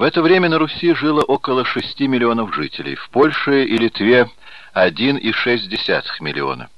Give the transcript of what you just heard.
В это время на Руси жило около 6 миллионов жителей, в Польше и Литве 1,6 миллиона.